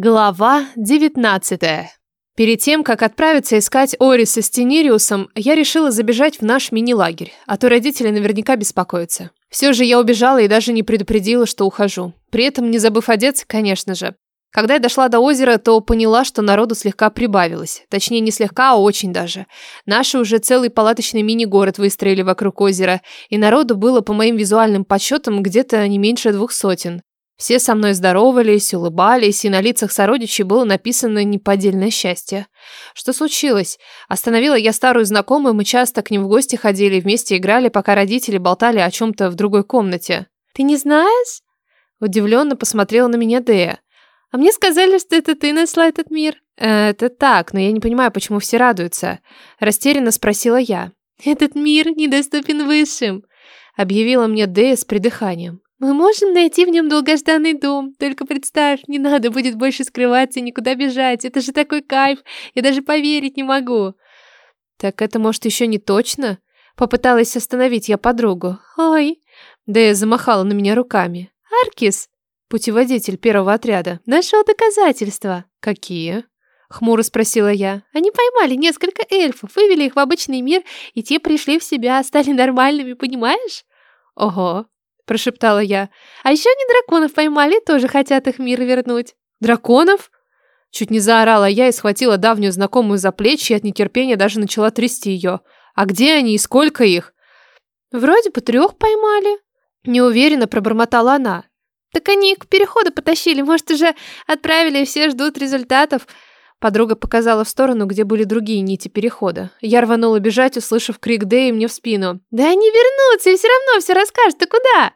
Глава 19. Перед тем, как отправиться искать Ориса с Тенириусом, я решила забежать в наш мини-лагерь, а то родители наверняка беспокоятся. Все же я убежала и даже не предупредила, что ухожу. При этом не забыв одеться, конечно же. Когда я дошла до озера, то поняла, что народу слегка прибавилось. Точнее, не слегка, а очень даже. Наши уже целый палаточный мини-город выстроили вокруг озера, и народу было, по моим визуальным подсчетам, где-то не меньше двух сотен. Все со мной здоровались, улыбались, и на лицах сородичей было написано неподдельное счастье. Что случилось? Остановила я старую знакомую, мы часто к ним в гости ходили, вместе играли, пока родители болтали о чем-то в другой комнате. «Ты не знаешь?» Удивленно посмотрела на меня Дея. «А мне сказали, что это ты нашла этот мир». «Это так, но я не понимаю, почему все радуются». Растерянно спросила я. «Этот мир недоступен высшим», объявила мне Дея с придыханием. Мы можем найти в нем долгожданный дом. Только представь, не надо будет больше скрываться и никуда бежать. Это же такой кайф. Я даже поверить не могу. Так это, может, еще не точно? Попыталась остановить я подругу. Ой. Да я замахала на меня руками. Аркис, путеводитель первого отряда, нашел доказательства. Какие? Хмуро спросила я. Они поймали несколько эльфов, вывели их в обычный мир, и те пришли в себя, стали нормальными, понимаешь? Ого, прошептала я. А еще они драконов поймали, тоже хотят их мир вернуть. Драконов? Чуть не заорала я и схватила давнюю знакомую за плечи и от нетерпения даже начала трясти ее. А где они и сколько их? Вроде бы трех поймали. Неуверенно пробормотала она. Так они их к переходу потащили, может, уже отправили все ждут результатов. Подруга показала в сторону, где были другие нити перехода. Я рванула бежать, услышав крик Дэи мне в спину. «Да они вернутся и все равно все расскажут. Ты куда?»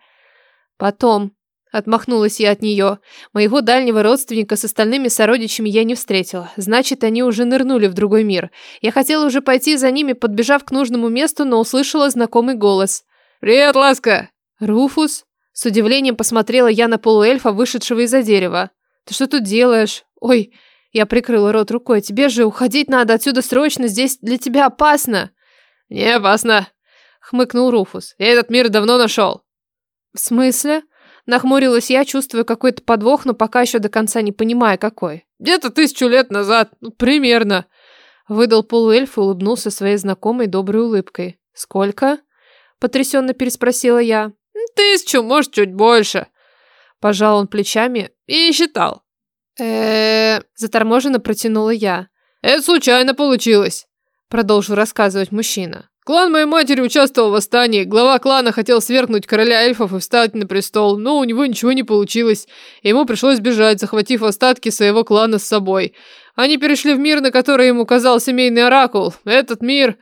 «Потом», — отмахнулась я от нее. «Моего дальнего родственника с остальными сородичами я не встретила. Значит, они уже нырнули в другой мир. Я хотела уже пойти за ними, подбежав к нужному месту, но услышала знакомый голос. «Привет, Ласка!» «Руфус?» С удивлением посмотрела я на полуэльфа, вышедшего из-за дерева. «Ты что тут делаешь? Ой...» Я прикрыла рот рукой. «Тебе же уходить надо отсюда срочно, здесь для тебя опасно!» «Не опасно!» — хмыкнул Руфус. «Я этот мир давно нашел!» «В смысле?» Нахмурилась я, чувствуя какой-то подвох, но пока еще до конца не понимая, какой. «Где-то тысячу лет назад, ну, примерно!» Выдал полуэльф и улыбнулся своей знакомой доброй улыбкой. «Сколько?» Потрясенно переспросила я. «Тысячу, может, чуть больше!» Пожал он плечами и считал э заторможенно протянула я. «Это случайно получилось», — продолжил рассказывать мужчина. «Клан моей матери участвовал в восстании. Глава клана хотел свергнуть короля эльфов и встать на престол, но у него ничего не получилось. Ему пришлось бежать, захватив остатки своего клана с собой. Они перешли в мир, на который ему указал семейный оракул. Этот мир...»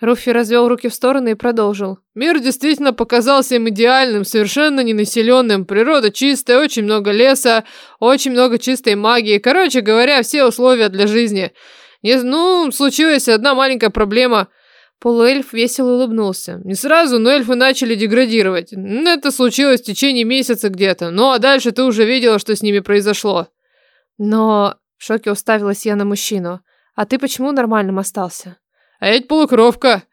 Руфи развел руки в стороны и продолжил. Мир действительно показался им идеальным, совершенно ненаселенным. Природа чистая, очень много леса, очень много чистой магии. Короче говоря, все условия для жизни. Не, ну, случилась одна маленькая проблема. Полуэльф весело улыбнулся. Не сразу, но эльфы начали деградировать. Это случилось в течение месяца где-то. Ну а дальше ты уже видела, что с ними произошло. Но... В шоке уставилась я на мужчину. А ты почему нормальным остался? А ведь полукровка.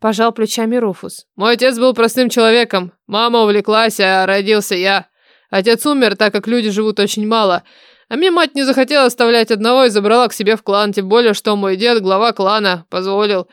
Пожал плечами Руфус. Мой отец был простым человеком. Мама увлеклась, а родился я. Отец умер, так как люди живут очень мало. А мне мать не захотела оставлять одного и забрала к себе в клан, тем более, что мой дед, глава клана, позволил.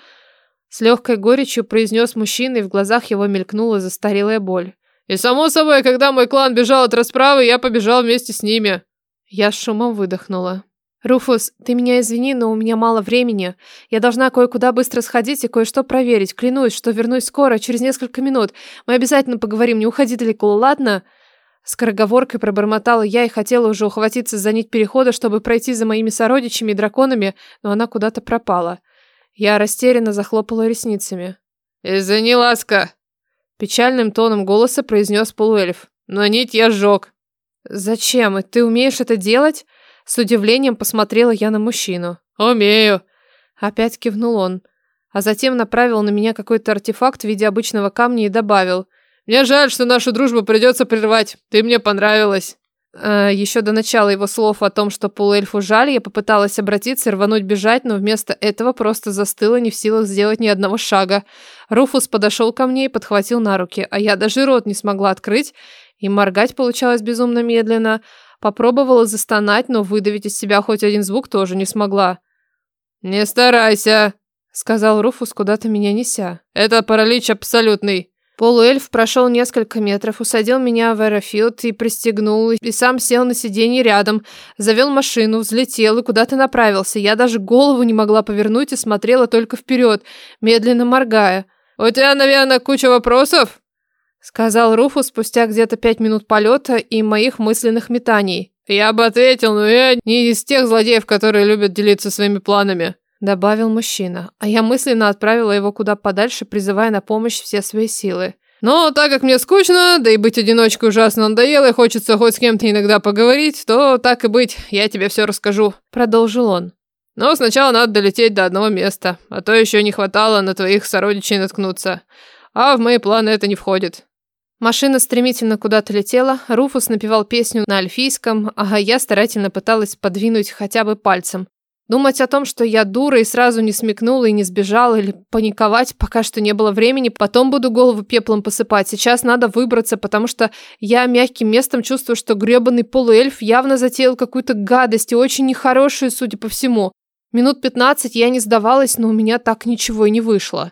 С легкой горечью произнес мужчина, и в глазах его мелькнула застарелая боль. И само собой, когда мой клан бежал от расправы, я побежал вместе с ними. Я с шумом выдохнула. «Руфус, ты меня извини, но у меня мало времени. Я должна кое-куда быстро сходить и кое-что проверить. Клянусь, что вернусь скоро, через несколько минут. Мы обязательно поговорим, не уходи далеко, ладно?» Скороговоркой пробормотала я и хотела уже ухватиться за нить перехода, чтобы пройти за моими сородичами и драконами, но она куда-то пропала. Я растерянно захлопала ресницами. «Извини, ласка!» Печальным тоном голоса произнес полуэльф. «Но нить я сжег». «Зачем? И ты умеешь это делать?» С удивлением посмотрела я на мужчину. «Умею!» Опять кивнул он. А затем направил на меня какой-то артефакт в виде обычного камня и добавил. «Мне жаль, что нашу дружбу придется прервать. Ты мне понравилась». Э, еще до начала его слов о том, что полуэльфу жаль, я попыталась обратиться и рвануть бежать, но вместо этого просто застыла, не в силах сделать ни одного шага. Руфус подошел ко мне и подхватил на руки, а я даже рот не смогла открыть, и моргать получалось безумно медленно. Попробовала застонать, но выдавить из себя хоть один звук тоже не смогла. «Не старайся», — сказал Руфус, куда-то меня неся. «Это паралич абсолютный». Полуэльф прошел несколько метров, усадил меня в аэрофилд и пристегнул, и сам сел на сиденье рядом, завел машину, взлетел и куда-то направился. Я даже голову не могла повернуть и смотрела только вперед, медленно моргая. «У тебя, наверное, куча вопросов?» Сказал Руфус спустя где-то пять минут полета и моих мысленных метаний. «Я бы ответил, но я не из тех злодеев, которые любят делиться своими планами», добавил мужчина, а я мысленно отправила его куда подальше, призывая на помощь все свои силы. «Но так как мне скучно, да и быть одиночкой ужасно надоело, и хочется хоть с кем-то иногда поговорить, то так и быть, я тебе все расскажу», продолжил он. «Но сначала надо долететь до одного места, а то еще не хватало на твоих сородичей наткнуться. А в мои планы это не входит». Машина стремительно куда-то летела, Руфус напевал песню на альфийском, а я старательно пыталась подвинуть хотя бы пальцем. Думать о том, что я дура и сразу не смекнула и не сбежала, или паниковать, пока что не было времени, потом буду голову пеплом посыпать. Сейчас надо выбраться, потому что я мягким местом чувствую, что грёбаный полуэльф явно затеял какую-то гадость и очень нехорошую, судя по всему. Минут пятнадцать я не сдавалась, но у меня так ничего и не вышло.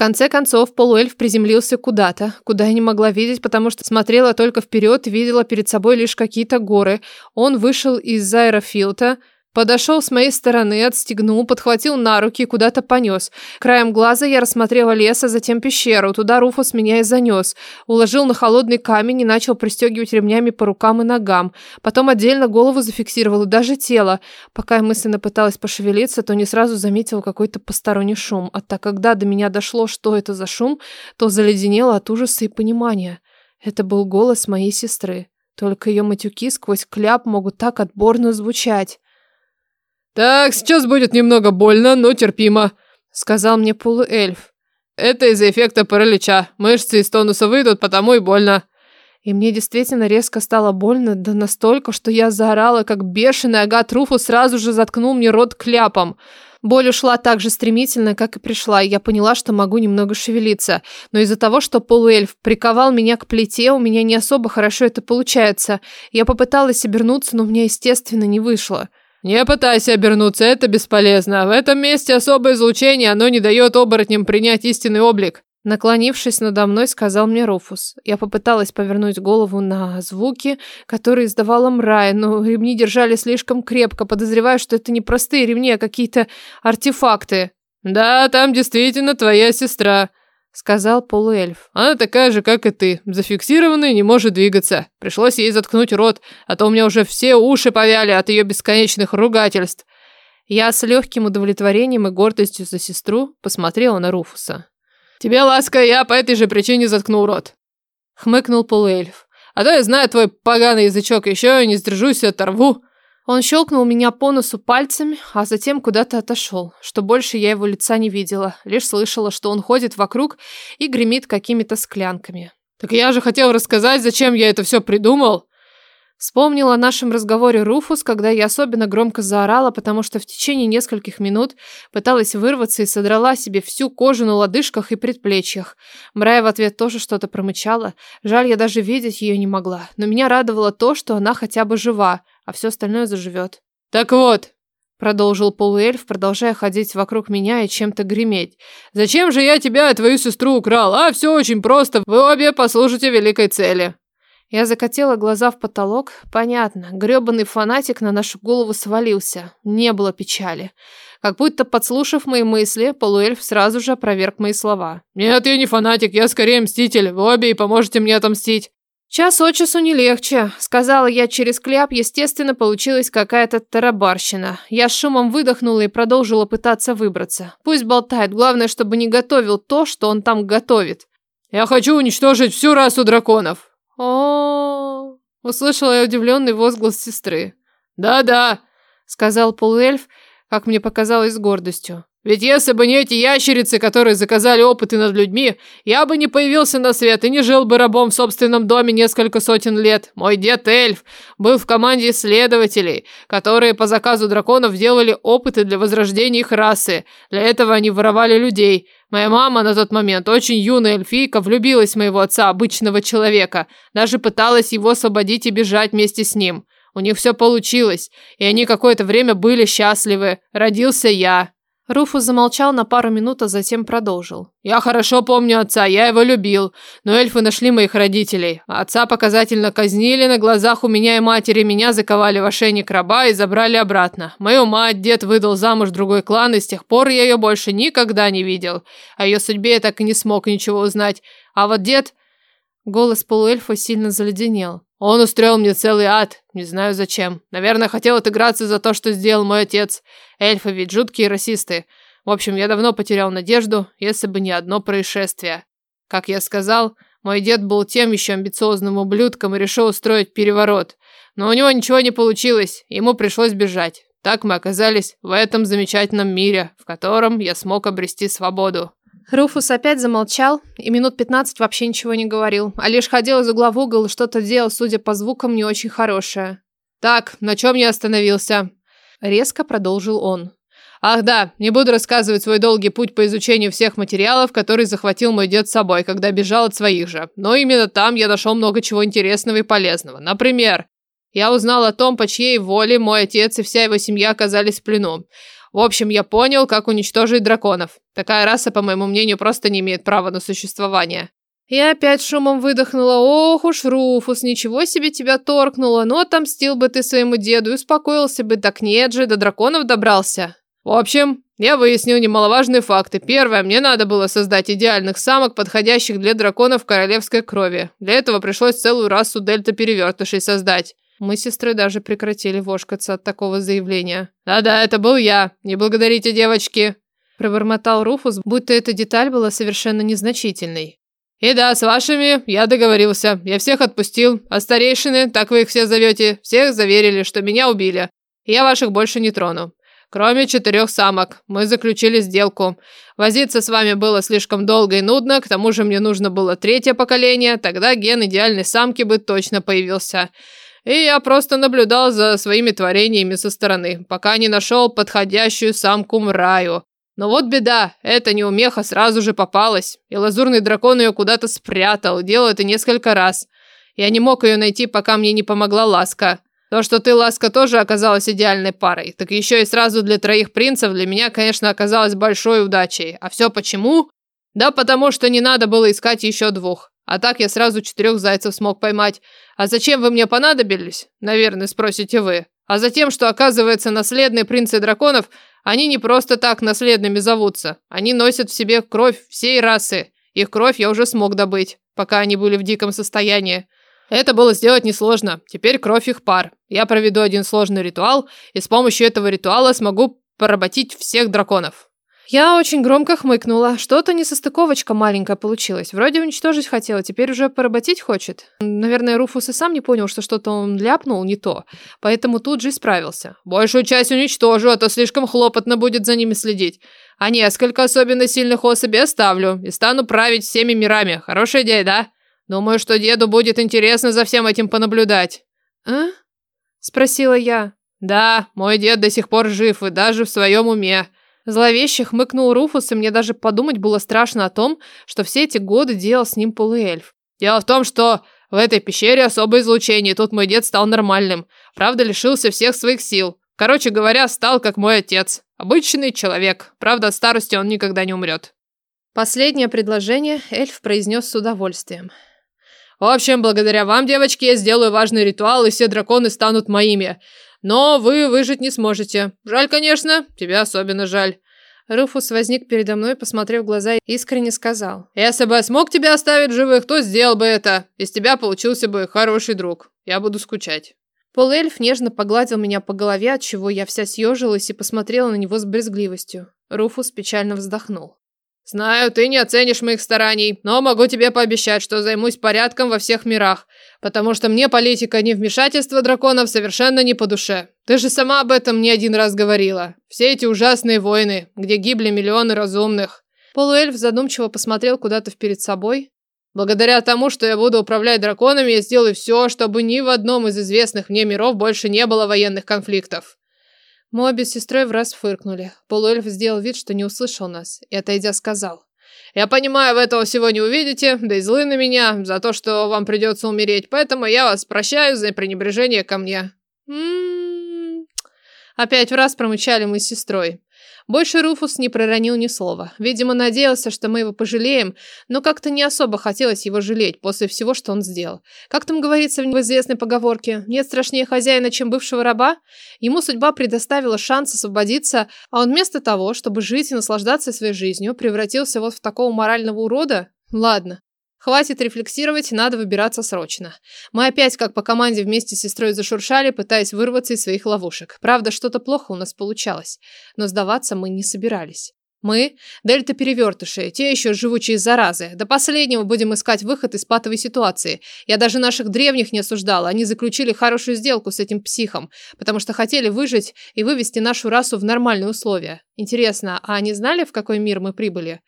Конце концов, полуэльф приземлился куда-то, куда я не могла видеть, потому что смотрела только вперед видела перед собой лишь какие-то горы. Он вышел из аэрофилта, Подошел с моей стороны, отстегнул, подхватил на руки и куда-то понес. Краем глаза я рассмотрела лес, а затем пещеру. Туда Руфус меня и занес. Уложил на холодный камень и начал пристегивать ремнями по рукам и ногам. Потом отдельно голову зафиксировал и даже тело. Пока я мысленно пыталась пошевелиться, то не сразу заметила какой-то посторонний шум. А так когда до меня дошло, что это за шум, то заледенела от ужаса и понимания. Это был голос моей сестры. Только ее матюки сквозь кляп могут так отборно звучать. «Так, сейчас будет немного больно, но терпимо», — сказал мне полуэльф. «Это из-за эффекта паралича. Мышцы из тонуса выйдут, потому и больно». И мне действительно резко стало больно, да настолько, что я заорала, как бешеный, Агат Руфу сразу же заткнул мне рот кляпом. Боль ушла так же стремительно, как и пришла, и я поняла, что могу немного шевелиться. Но из-за того, что полуэльф приковал меня к плите, у меня не особо хорошо это получается. Я попыталась обернуться, но у меня, естественно, не вышло. «Не пытайся обернуться, это бесполезно. В этом месте особое излучение, оно не дает оборотням принять истинный облик». Наклонившись надо мной, сказал мне Руфус. Я попыталась повернуть голову на звуки, которые издавала Мрай, но ремни держали слишком крепко, подозревая, что это не простые ремни, а какие-то артефакты. «Да, там действительно твоя сестра», сказал полуэльф. Она такая же, как и ты, зафиксированная не может двигаться. Пришлось ей заткнуть рот, а то у меня уже все уши повяли от ее бесконечных ругательств. Я с легким удовлетворением и гордостью за сестру посмотрела на Руфуса. «Тебе, ласка, я по этой же причине заткнул рот», — хмыкнул полуэльф. «А то я знаю твой поганый язычок, еще не сдержусь и оторву». Он щелкнул меня по носу пальцами, а затем куда-то отошел, что больше я его лица не видела, лишь слышала, что он ходит вокруг и гремит какими-то склянками. «Так я же хотел рассказать, зачем я это все придумал!» Вспомнил о нашем разговоре Руфус, когда я особенно громко заорала, потому что в течение нескольких минут пыталась вырваться и содрала себе всю кожу на лодыжках и предплечьях. Мрая в ответ тоже что-то промычала. Жаль, я даже видеть ее не могла. Но меня радовало то, что она хотя бы жива, а все остальное заживет. «Так вот», — продолжил полуэльф, продолжая ходить вокруг меня и чем-то греметь. «Зачем же я тебя и твою сестру украл? А, все очень просто. Вы обе послужите великой цели». Я закатила глаза в потолок. Понятно, грёбаный фанатик на нашу голову свалился. Не было печали. Как будто подслушав мои мысли, полуэльф сразу же опроверг мои слова. «Нет, я не фанатик, я скорее мститель. Вы обе и поможете мне отомстить». «Час от часу не легче», — сказала я через кляп. Естественно, получилась какая-то тарабарщина. Я с шумом выдохнула и продолжила пытаться выбраться. Пусть болтает, главное, чтобы не готовил то, что он там готовит. «Я хочу уничтожить всю расу драконов!» о услышала я удивленный возглас сестры. «Да-да», — сказал полуэльф, как мне показалось, с гордостью. Ведь если бы не эти ящерицы, которые заказали опыты над людьми, я бы не появился на свет и не жил бы рабом в собственном доме несколько сотен лет. Мой дед Эльф был в команде исследователей, которые по заказу драконов делали опыты для возрождения их расы. Для этого они воровали людей. Моя мама на тот момент, очень юная эльфийка, влюбилась в моего отца, обычного человека. Даже пыталась его освободить и бежать вместе с ним. У них все получилось, и они какое-то время были счастливы. Родился я. Руфус замолчал на пару минут, а затем продолжил. «Я хорошо помню отца, я его любил, но эльфы нашли моих родителей. Отца показательно казнили на глазах у меня и матери, меня заковали в ошейник раба и забрали обратно. Мою мать дед выдал замуж другой клан, и с тех пор я ее больше никогда не видел. О ее судьбе я так и не смог ничего узнать. А вот дед...» Голос полуэльфа сильно заледенел. Он устроил мне целый ад, не знаю зачем. Наверное, хотел отыграться за то, что сделал мой отец. Эльфы ведь жуткие расисты. В общем, я давно потерял надежду, если бы не одно происшествие. Как я сказал, мой дед был тем еще амбициозным ублюдком и решил устроить переворот. Но у него ничего не получилось, ему пришлось бежать. Так мы оказались в этом замечательном мире, в котором я смог обрести свободу. Руфус опять замолчал и минут пятнадцать вообще ничего не говорил, а лишь ходил из угла в угол и что-то делал, судя по звукам, не очень хорошее. «Так, на чем я остановился?» Резко продолжил он. «Ах да, не буду рассказывать свой долгий путь по изучению всех материалов, которые захватил мой дед с собой, когда бежал от своих же. Но именно там я нашел много чего интересного и полезного. Например, я узнал о том, по чьей воле мой отец и вся его семья оказались в плену. В общем, я понял, как уничтожить драконов. Такая раса, по моему мнению, просто не имеет права на существование. Я опять шумом выдохнула. Ох уж, Руфус, ничего себе тебя торкнуло. Ну, отомстил бы ты своему деду и успокоился бы. Так нет же, до драконов добрался. В общем, я выяснил немаловажные факты. Первое, мне надо было создать идеальных самок, подходящих для драконов королевской крови. Для этого пришлось целую расу дельта-перевертышей создать. Мы с сестрой даже прекратили вошкаться от такого заявления. «Да-да, это был я. Не благодарите, девочки!» Пробормотал Руфус, будто эта деталь была совершенно незначительной. «И да, с вашими я договорился. Я всех отпустил. А старейшины, так вы их все зовете, всех заверили, что меня убили. я ваших больше не трону. Кроме четырех самок. Мы заключили сделку. Возиться с вами было слишком долго и нудно, к тому же мне нужно было третье поколение, тогда ген идеальной самки бы точно появился и я просто наблюдал за своими творениями со стороны, пока не нашел подходящую самку Мраю. Но вот беда, эта неумеха сразу же попалась, и лазурный дракон ее куда-то спрятал, делал это несколько раз. Я не мог ее найти, пока мне не помогла Ласка. То, что ты, Ласка, тоже оказалась идеальной парой, так еще и сразу для троих принцев для меня, конечно, оказалось большой удачей. А все почему? Да потому что не надо было искать еще двух. А так я сразу четырех зайцев смог поймать. А зачем вы мне понадобились? Наверное, спросите вы. А затем, что, оказывается, наследные принцы драконов, они не просто так наследными зовутся. Они носят в себе кровь всей расы. Их кровь я уже смог добыть, пока они были в диком состоянии. Это было сделать несложно. Теперь кровь их пар. Я проведу один сложный ритуал, и с помощью этого ритуала смогу поработить всех драконов. Я очень громко хмыкнула. Что-то несостыковочка маленькая получилась. Вроде уничтожить хотела, теперь уже поработить хочет. Наверное, Руфус и сам не понял, что что-то он ляпнул не то, поэтому тут же исправился. Большую часть уничтожу, а то слишком хлопотно будет за ними следить. А несколько особенно сильных особей оставлю и стану править всеми мирами. Хорошая идея, да? Думаю, что деду будет интересно за всем этим понаблюдать. А? Спросила я. Да, мой дед до сих пор жив и даже в своем уме. Зловеще хмыкнул Руфус, и мне даже подумать было страшно о том, что все эти годы делал с ним полуэльф. Дело в том, что в этой пещере особое излучение, и тут мой дед стал нормальным. Правда, лишился всех своих сил. Короче говоря, стал как мой отец. Обычный человек. Правда, от старости он никогда не умрет. Последнее предложение эльф произнес с удовольствием. В общем, благодаря вам, девочки, я сделаю важный ритуал, и все драконы станут моими. Но вы выжить не сможете. Жаль, конечно, тебя особенно жаль. Руфус возник передо мной, посмотрев в глаза, и искренне сказал. «Если бы я смог тебя оставить живых, то сделал бы это. Из тебя получился бы хороший друг. Я буду скучать». Полуэльф нежно погладил меня по голове, от чего я вся съежилась и посмотрела на него с брезгливостью. Руфус печально вздохнул. Знаю, ты не оценишь моих стараний, но могу тебе пообещать, что займусь порядком во всех мирах, потому что мне политика невмешательства драконов совершенно не по душе. Ты же сама об этом не один раз говорила. Все эти ужасные войны, где гибли миллионы разумных. Полуэльф задумчиво посмотрел куда-то вперед собой. Благодаря тому, что я буду управлять драконами, я сделаю все, чтобы ни в одном из известных мне миров больше не было военных конфликтов. Мы обе с сестрой в раз фыркнули. Полуэльф сделал вид, что не услышал нас, и, отойдя, сказал. «Я понимаю, вы этого всего не увидите, да и злы на меня за то, что вам придется умереть, поэтому я вас прощаю за пренебрежение ко мне». М-м-м. Опять в раз промычали мы с сестрой. Больше Руфус не проронил ни слова. Видимо, надеялся, что мы его пожалеем, но как-то не особо хотелось его жалеть после всего, что он сделал. Как там говорится в известной поговорке, нет страшнее хозяина, чем бывшего раба? Ему судьба предоставила шанс освободиться, а он вместо того, чтобы жить и наслаждаться своей жизнью, превратился вот в такого морального урода? Ладно, Хватит рефлексировать, надо выбираться срочно. Мы опять, как по команде, вместе с сестрой зашуршали, пытаясь вырваться из своих ловушек. Правда, что-то плохо у нас получалось. Но сдаваться мы не собирались. Мы – дельта-перевертыши, те еще живучие заразы. До последнего будем искать выход из патовой ситуации. Я даже наших древних не осуждала. Они заключили хорошую сделку с этим психом, потому что хотели выжить и вывести нашу расу в нормальные условия. Интересно, а они знали, в какой мир мы прибыли?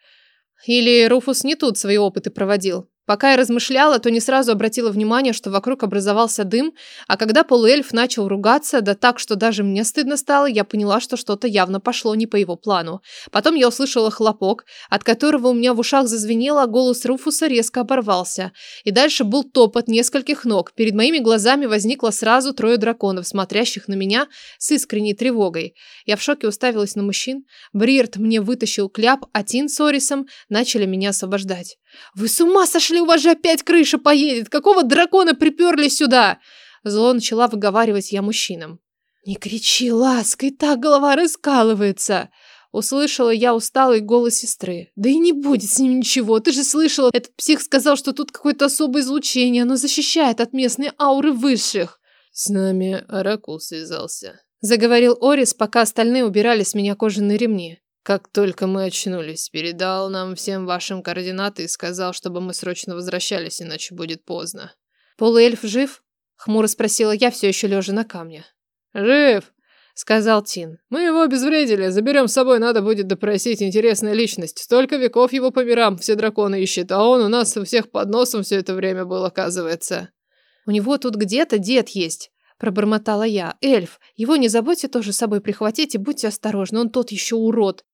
Или Руфус не тут свои опыты проводил? Пока я размышляла, то не сразу обратила внимание, что вокруг образовался дым, а когда полуэльф начал ругаться, да так, что даже мне стыдно стало, я поняла, что что-то явно пошло не по его плану. Потом я услышала хлопок, от которого у меня в ушах зазвенело, а голос Руфуса резко оборвался. И дальше был топот нескольких ног. Перед моими глазами возникло сразу трое драконов, смотрящих на меня с искренней тревогой. Я в шоке уставилась на мужчин. Бриерт мне вытащил кляп, а Тин с Орисом начали меня освобождать. «Вы с ума сошли? У вас же опять крыша поедет! Какого дракона приперли сюда?» Зло начала выговаривать я мужчинам. «Не кричи, лаской, так голова раскалывается!» Услышала я усталый голос сестры. «Да и не будет с ним ничего, ты же слышала, этот псих сказал, что тут какое-то особое излучение, оно защищает от местной ауры высших». «С нами Оракул связался», — заговорил Орис, пока остальные убирали с меня кожаные ремни. Как только мы очнулись, передал нам всем вашим координаты и сказал, чтобы мы срочно возвращались, иначе будет поздно. Полуэльф жив? Хмуро спросила я, все еще лежа на камне. Жив, сказал Тин. Мы его обезвредили, заберем с собой, надо будет допросить интересная личность. Столько веков его по мирам все драконы ищет, а он у нас у всех под носом все это время был, оказывается. У него тут где-то дед есть. Пробормотала я. Эльф, его не забудьте тоже с собой прихватить и будьте осторожны, он тот еще урод.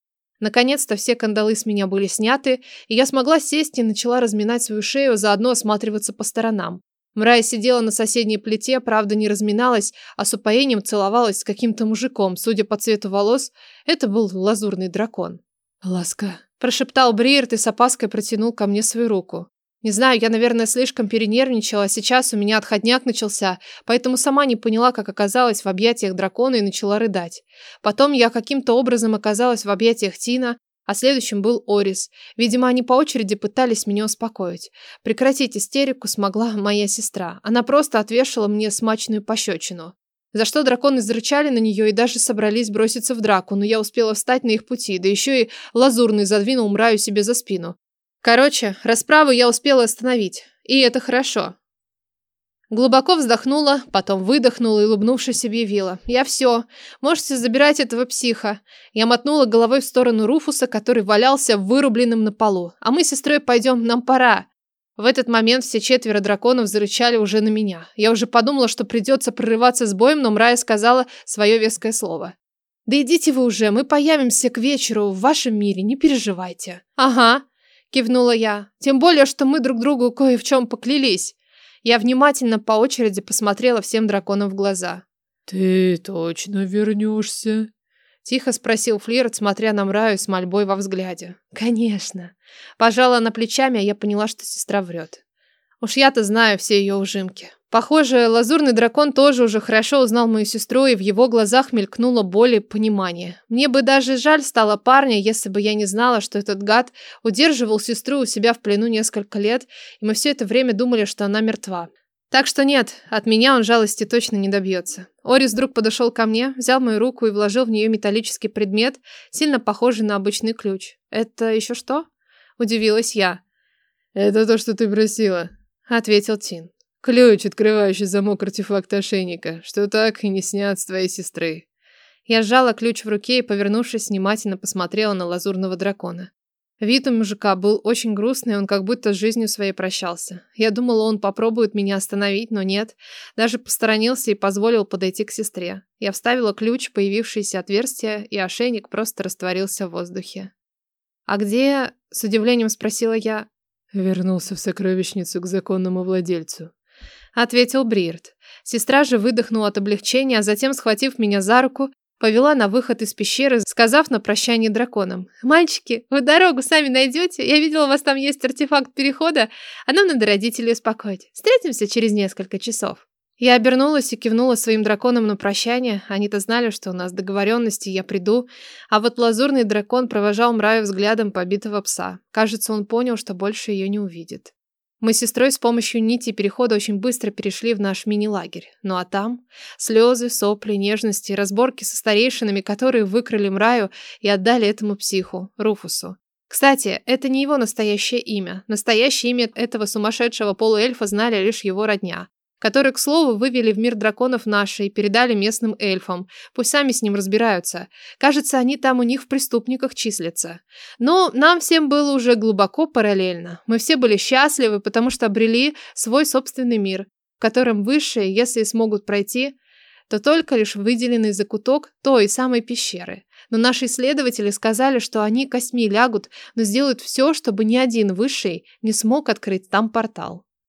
Наконец-то все кандалы с меня были сняты, и я смогла сесть и начала разминать свою шею, заодно осматриваться по сторонам. Мрая сидела на соседней плите, правда не разминалась, а с упоением целовалась с каким-то мужиком. Судя по цвету волос, это был лазурный дракон. «Ласка», – прошептал Бриерт и с опаской протянул ко мне свою руку. Не знаю, я, наверное, слишком перенервничала, сейчас у меня отходняк начался, поэтому сама не поняла, как оказалась в объятиях дракона и начала рыдать. Потом я каким-то образом оказалась в объятиях Тина, а следующим был Орис. Видимо, они по очереди пытались меня успокоить. Прекратить истерику смогла моя сестра. Она просто отвешала мне смачную пощечину. За что драконы зарычали на нее и даже собрались броситься в драку, но я успела встать на их пути, да еще и лазурный задвинул мраю себе за спину. Короче, расправу я успела остановить, и это хорошо. Глубоко вздохнула, потом выдохнула и, улыбнувшись, объявила. «Я все. Можете забирать этого психа». Я мотнула головой в сторону Руфуса, который валялся вырубленным на полу. «А мы с сестрой пойдем, нам пора». В этот момент все четверо драконов зарычали уже на меня. Я уже подумала, что придется прорываться с боем, но Мрая сказала свое веское слово. «Да идите вы уже, мы появимся к вечеру в вашем мире, не переживайте». «Ага», Кивнула я. Тем более, что мы друг другу кое в чем поклялись. Я внимательно по очереди посмотрела всем драконам в глаза. «Ты точно вернешься?» Тихо спросил Флирт, смотря на Мраю с мольбой во взгляде. «Конечно». Пожала на плечами, а я поняла, что сестра врет. Уж я-то знаю все ее ужимки. Похоже, лазурный дракон тоже уже хорошо узнал мою сестру, и в его глазах мелькнуло боль и понимание. Мне бы даже жаль стало парня, если бы я не знала, что этот гад удерживал сестру у себя в плену несколько лет, и мы все это время думали, что она мертва. Так что нет, от меня он жалости точно не добьется. Орис вдруг подошел ко мне, взял мою руку и вложил в нее металлический предмет, сильно похожий на обычный ключ. «Это еще что?» – удивилась я. «Это то, что ты просила», – ответил Тин. Ключ, открывающий замок артефакта ошейника, что так и не снят с твоей сестры. Я сжала ключ в руке и, повернувшись, внимательно посмотрела на лазурного дракона. Вид у мужика был очень грустный, он как будто с жизнью своей прощался. Я думала, он попробует меня остановить, но нет. Даже посторонился и позволил подойти к сестре. Я вставила ключ в появившееся отверстие, и ошейник просто растворился в воздухе. «А где...» — с удивлением спросила я. Вернулся в сокровищницу к законному владельцу ответил Брирт. Сестра же выдохнула от облегчения, а затем, схватив меня за руку, повела на выход из пещеры, сказав на прощание драконам. «Мальчики, вы дорогу сами найдете? Я видела, у вас там есть артефакт перехода, а нам надо родителей успокоить. Встретимся через несколько часов». Я обернулась и кивнула своим драконам на прощание. Они-то знали, что у нас договоренности, я приду. А вот лазурный дракон провожал Мраю взглядом побитого пса. Кажется, он понял, что больше ее не увидит. Мы с сестрой с помощью нити перехода очень быстро перешли в наш мини-лагерь. Ну а там слезы, сопли, нежности, разборки со старейшинами, которые выкрали Мраю и отдали этому психу, Руфусу. Кстати, это не его настоящее имя. Настоящее имя этого сумасшедшего полуэльфа знали лишь его родня который, к слову, вывели в мир драконов наши и передали местным эльфам. Пусть сами с ним разбираются. Кажется, они там у них в преступниках числятся. Но нам всем было уже глубоко параллельно. Мы все были счастливы, потому что обрели свой собственный мир, в котором высшие, если смогут пройти, то только лишь выделенный закуток той самой пещеры. Но наши исследователи сказали, что они косьми лягут, но сделают все, чтобы ни один высший не смог открыть там портал.